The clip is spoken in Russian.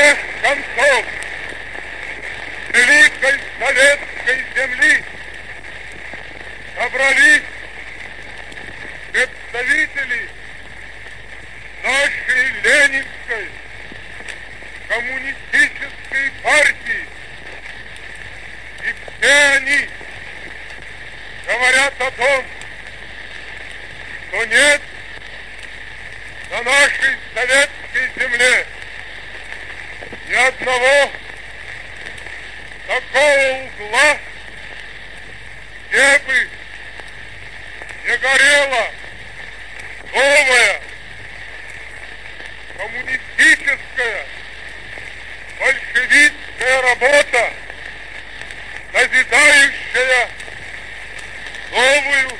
всех концов Великой Советской Земли собрались представители нашей Ленинской коммунистической партии. И все они говорят о том, что нет на нашей советской земле ни одного такого угла, где бы не горела новая коммунистическая большевистская работа, назидающая новую